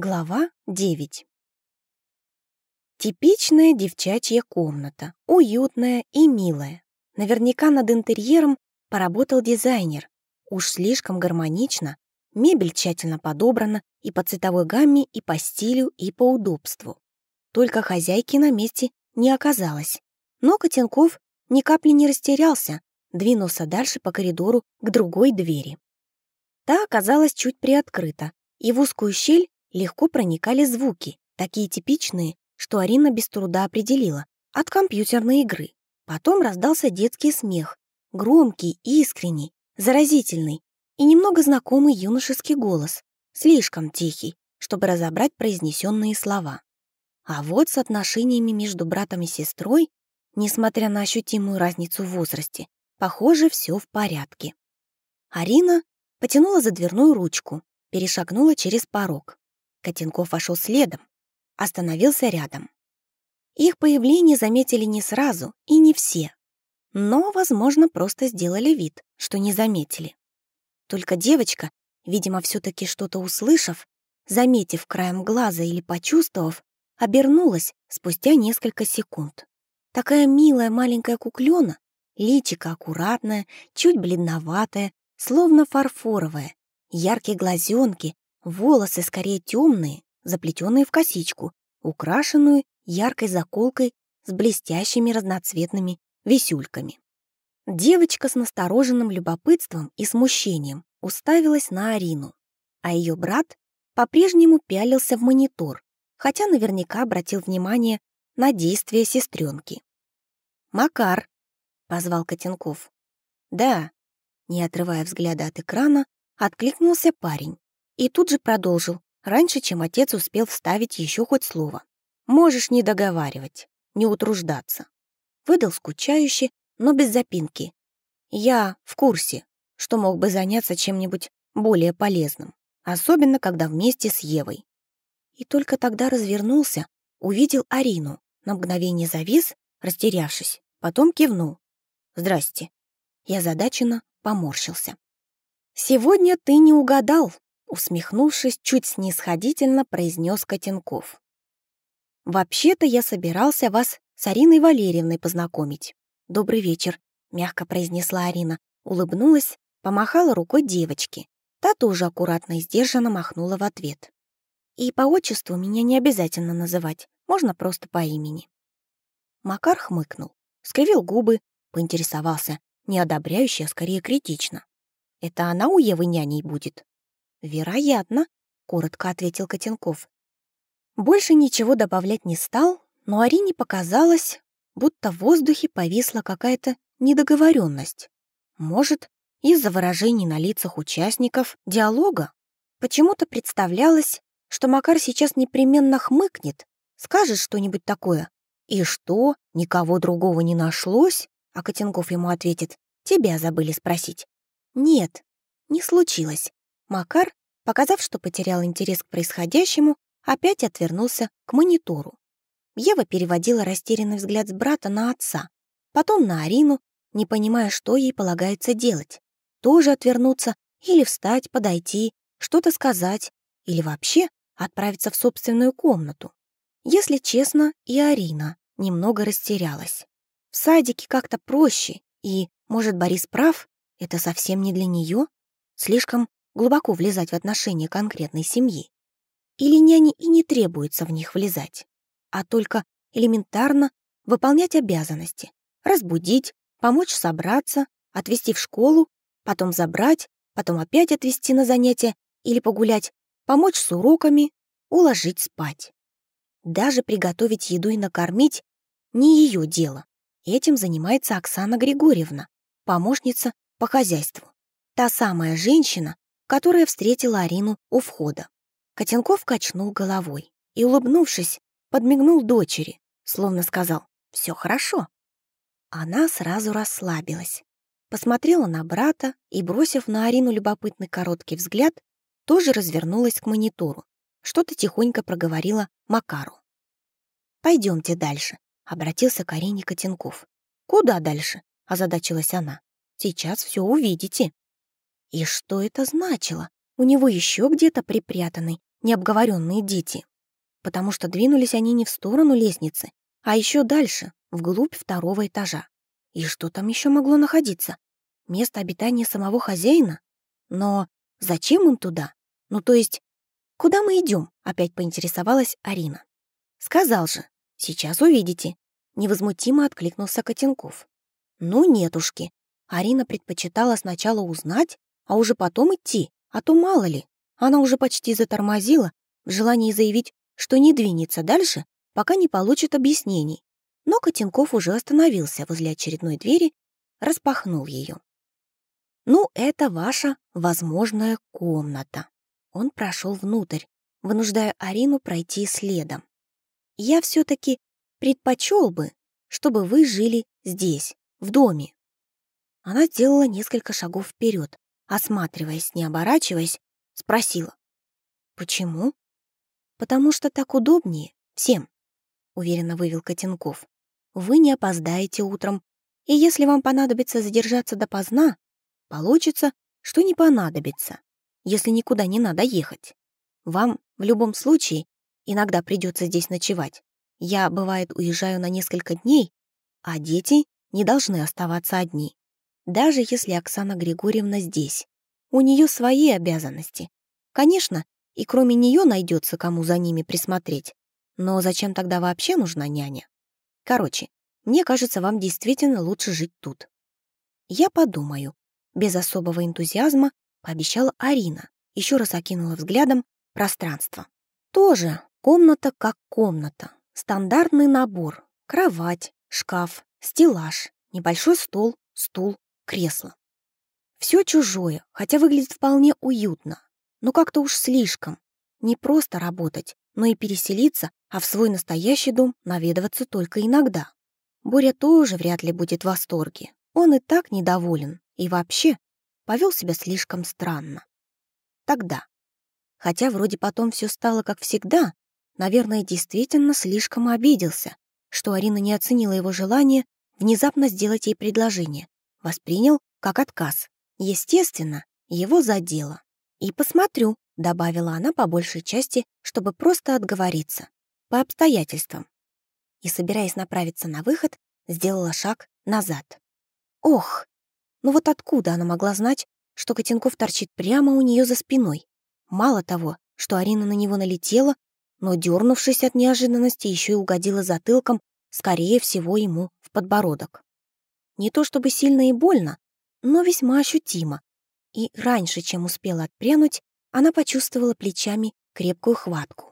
Глава 9 Типичная девчачья комната, уютная и милая. Наверняка над интерьером поработал дизайнер. Уж слишком гармонично, мебель тщательно подобрана и по цветовой гамме, и по стилю, и по удобству. Только хозяйки на месте не оказалось. Но Котенков ни капли не растерялся, двинулся дальше по коридору к другой двери. Та оказалась чуть приоткрыта, и в узкую щель легко проникали звуки, такие типичные, что Арина без труда определила, от компьютерной игры. Потом раздался детский смех, громкий, искренний, заразительный и немного знакомый юношеский голос, слишком тихий, чтобы разобрать произнесенные слова. А вот с отношениями между братом и сестрой, несмотря на ощутимую разницу в возрасте, похоже, все в порядке. Арина потянула за дверную ручку, перешагнула через порог. Котенков вошел следом, остановился рядом. Их появление заметили не сразу и не все, но, возможно, просто сделали вид, что не заметили. Только девочка, видимо, все-таки что-то услышав, заметив краем глаза или почувствовав, обернулась спустя несколько секунд. Такая милая маленькая куклена, личико аккуратное, чуть бледноватое, словно фарфоровое, яркие глазенки, Волосы скорее темные, заплетенные в косичку, украшенную яркой заколкой с блестящими разноцветными висюльками. Девочка с настороженным любопытством и смущением уставилась на Арину, а ее брат по-прежнему пялился в монитор, хотя наверняка обратил внимание на действия сестренки. «Макар», — позвал Котенков. «Да», — не отрывая взгляда от экрана, откликнулся парень. И тут же продолжил, раньше, чем отец успел вставить еще хоть слово. «Можешь не договаривать, не утруждаться». Выдал скучающе, но без запинки. «Я в курсе, что мог бы заняться чем-нибудь более полезным, особенно когда вместе с Евой». И только тогда развернулся, увидел Арину, на мгновение завис, растерявшись, потом кивнул. «Здрасте». Я задаченно поморщился. «Сегодня ты не угадал», Усмехнувшись, чуть снисходительно произнес Котенков. «Вообще-то я собирался вас с Ариной Валерьевной познакомить. Добрый вечер», — мягко произнесла Арина, улыбнулась, помахала рукой девочке. Та тоже аккуратно и сдержанно махнула в ответ. «И по отчеству меня не обязательно называть, можно просто по имени». Макар хмыкнул, скривил губы, поинтересовался, не одобряюще, а скорее критично. «Это она у Евы няней будет?» «Вероятно», — коротко ответил Котенков. Больше ничего добавлять не стал, но Арине показалось, будто в воздухе повисла какая-то недоговоренность. Может, из-за выражений на лицах участников диалога почему-то представлялось, что Макар сейчас непременно хмыкнет, скажет что-нибудь такое. «И что, никого другого не нашлось?» А Котенков ему ответит, «Тебя забыли спросить». Нет, не случилось. Макар, показав, что потерял интерес к происходящему, опять отвернулся к монитору. Ева переводила растерянный взгляд с брата на отца, потом на Арину, не понимая, что ей полагается делать. Тоже отвернуться или встать, подойти, что-то сказать, или вообще отправиться в собственную комнату. Если честно, и Арина немного растерялась. В садике как-то проще, и, может, Борис прав, это совсем не для нее? Слишком глубоко влезать в отношения конкретной семьи. Или няне и не требуется в них влезать, а только элементарно выполнять обязанности, разбудить, помочь собраться, отвезти в школу, потом забрать, потом опять отвезти на занятия или погулять, помочь с уроками, уложить спать. Даже приготовить еду и накормить — не ее дело. Этим занимается Оксана Григорьевна, помощница по хозяйству. Та самая женщина, которая встретила Арину у входа. Котенков качнул головой и, улыбнувшись, подмигнул дочери, словно сказал «все хорошо». Она сразу расслабилась, посмотрела на брата и, бросив на Арину любопытный короткий взгляд, тоже развернулась к монитору, что-то тихонько проговорила Макару. «Пойдемте дальше», — обратился к Арине Котенков. «Куда дальше?» — озадачилась она. «Сейчас все увидите». И что это значило? У него еще где-то припрятанный необговоренные дети. Потому что двинулись они не в сторону лестницы, а еще дальше, вглубь второго этажа. И что там еще могло находиться? Место обитания самого хозяина? Но зачем им туда? Ну, то есть, куда мы идем? Опять поинтересовалась Арина. Сказал же, сейчас увидите. Невозмутимо откликнулся Котенков. Ну, нетушки. Арина предпочитала сначала узнать, а уже потом идти, а то мало ли. Она уже почти затормозила в желании заявить, что не двинется дальше, пока не получит объяснений. Но Котенков уже остановился возле очередной двери, распахнул ее. «Ну, это ваша возможная комната». Он прошел внутрь, вынуждая Арину пройти следом. «Я все-таки предпочел бы, чтобы вы жили здесь, в доме». Она сделала несколько шагов вперед, осматриваясь, не оборачиваясь, спросила. «Почему?» «Потому что так удобнее всем», — уверенно вывел Котенков. «Вы не опоздаете утром, и если вам понадобится задержаться допоздна, получится, что не понадобится, если никуда не надо ехать. Вам в любом случае иногда придется здесь ночевать. Я, бывает, уезжаю на несколько дней, а дети не должны оставаться одни. Даже если Оксана Григорьевна здесь. У нее свои обязанности. Конечно, и кроме нее найдется, кому за ними присмотреть. Но зачем тогда вообще нужна няня? Короче, мне кажется, вам действительно лучше жить тут. Я подумаю. Без особого энтузиазма пообещала Арина, еще раз окинула взглядом пространство. Тоже комната как комната. Стандартный набор. Кровать, шкаф, стеллаж, небольшой стол, стул, кресло. Все чужое, хотя выглядит вполне уютно, но как-то уж слишком. Не просто работать, но и переселиться, а в свой настоящий дом наведываться только иногда. Боря тоже вряд ли будет в восторге. Он и так недоволен, и вообще повел себя слишком странно. Тогда. Хотя вроде потом все стало как всегда, наверное, действительно слишком обиделся, что Арина не оценила его желание внезапно сделать ей предложение, воспринял как отказ. Естественно, его задело. «И посмотрю», — добавила она по большей части, чтобы просто отговориться. По обстоятельствам. И, собираясь направиться на выход, сделала шаг назад. Ох! Ну вот откуда она могла знать, что Котенков торчит прямо у нее за спиной? Мало того, что Арина на него налетела, но, дернувшись от неожиданности, еще и угодила затылком, скорее всего, ему в подбородок. Не то чтобы сильно и больно, но весьма ощутимо. И раньше, чем успела отпрянуть, она почувствовала плечами крепкую хватку.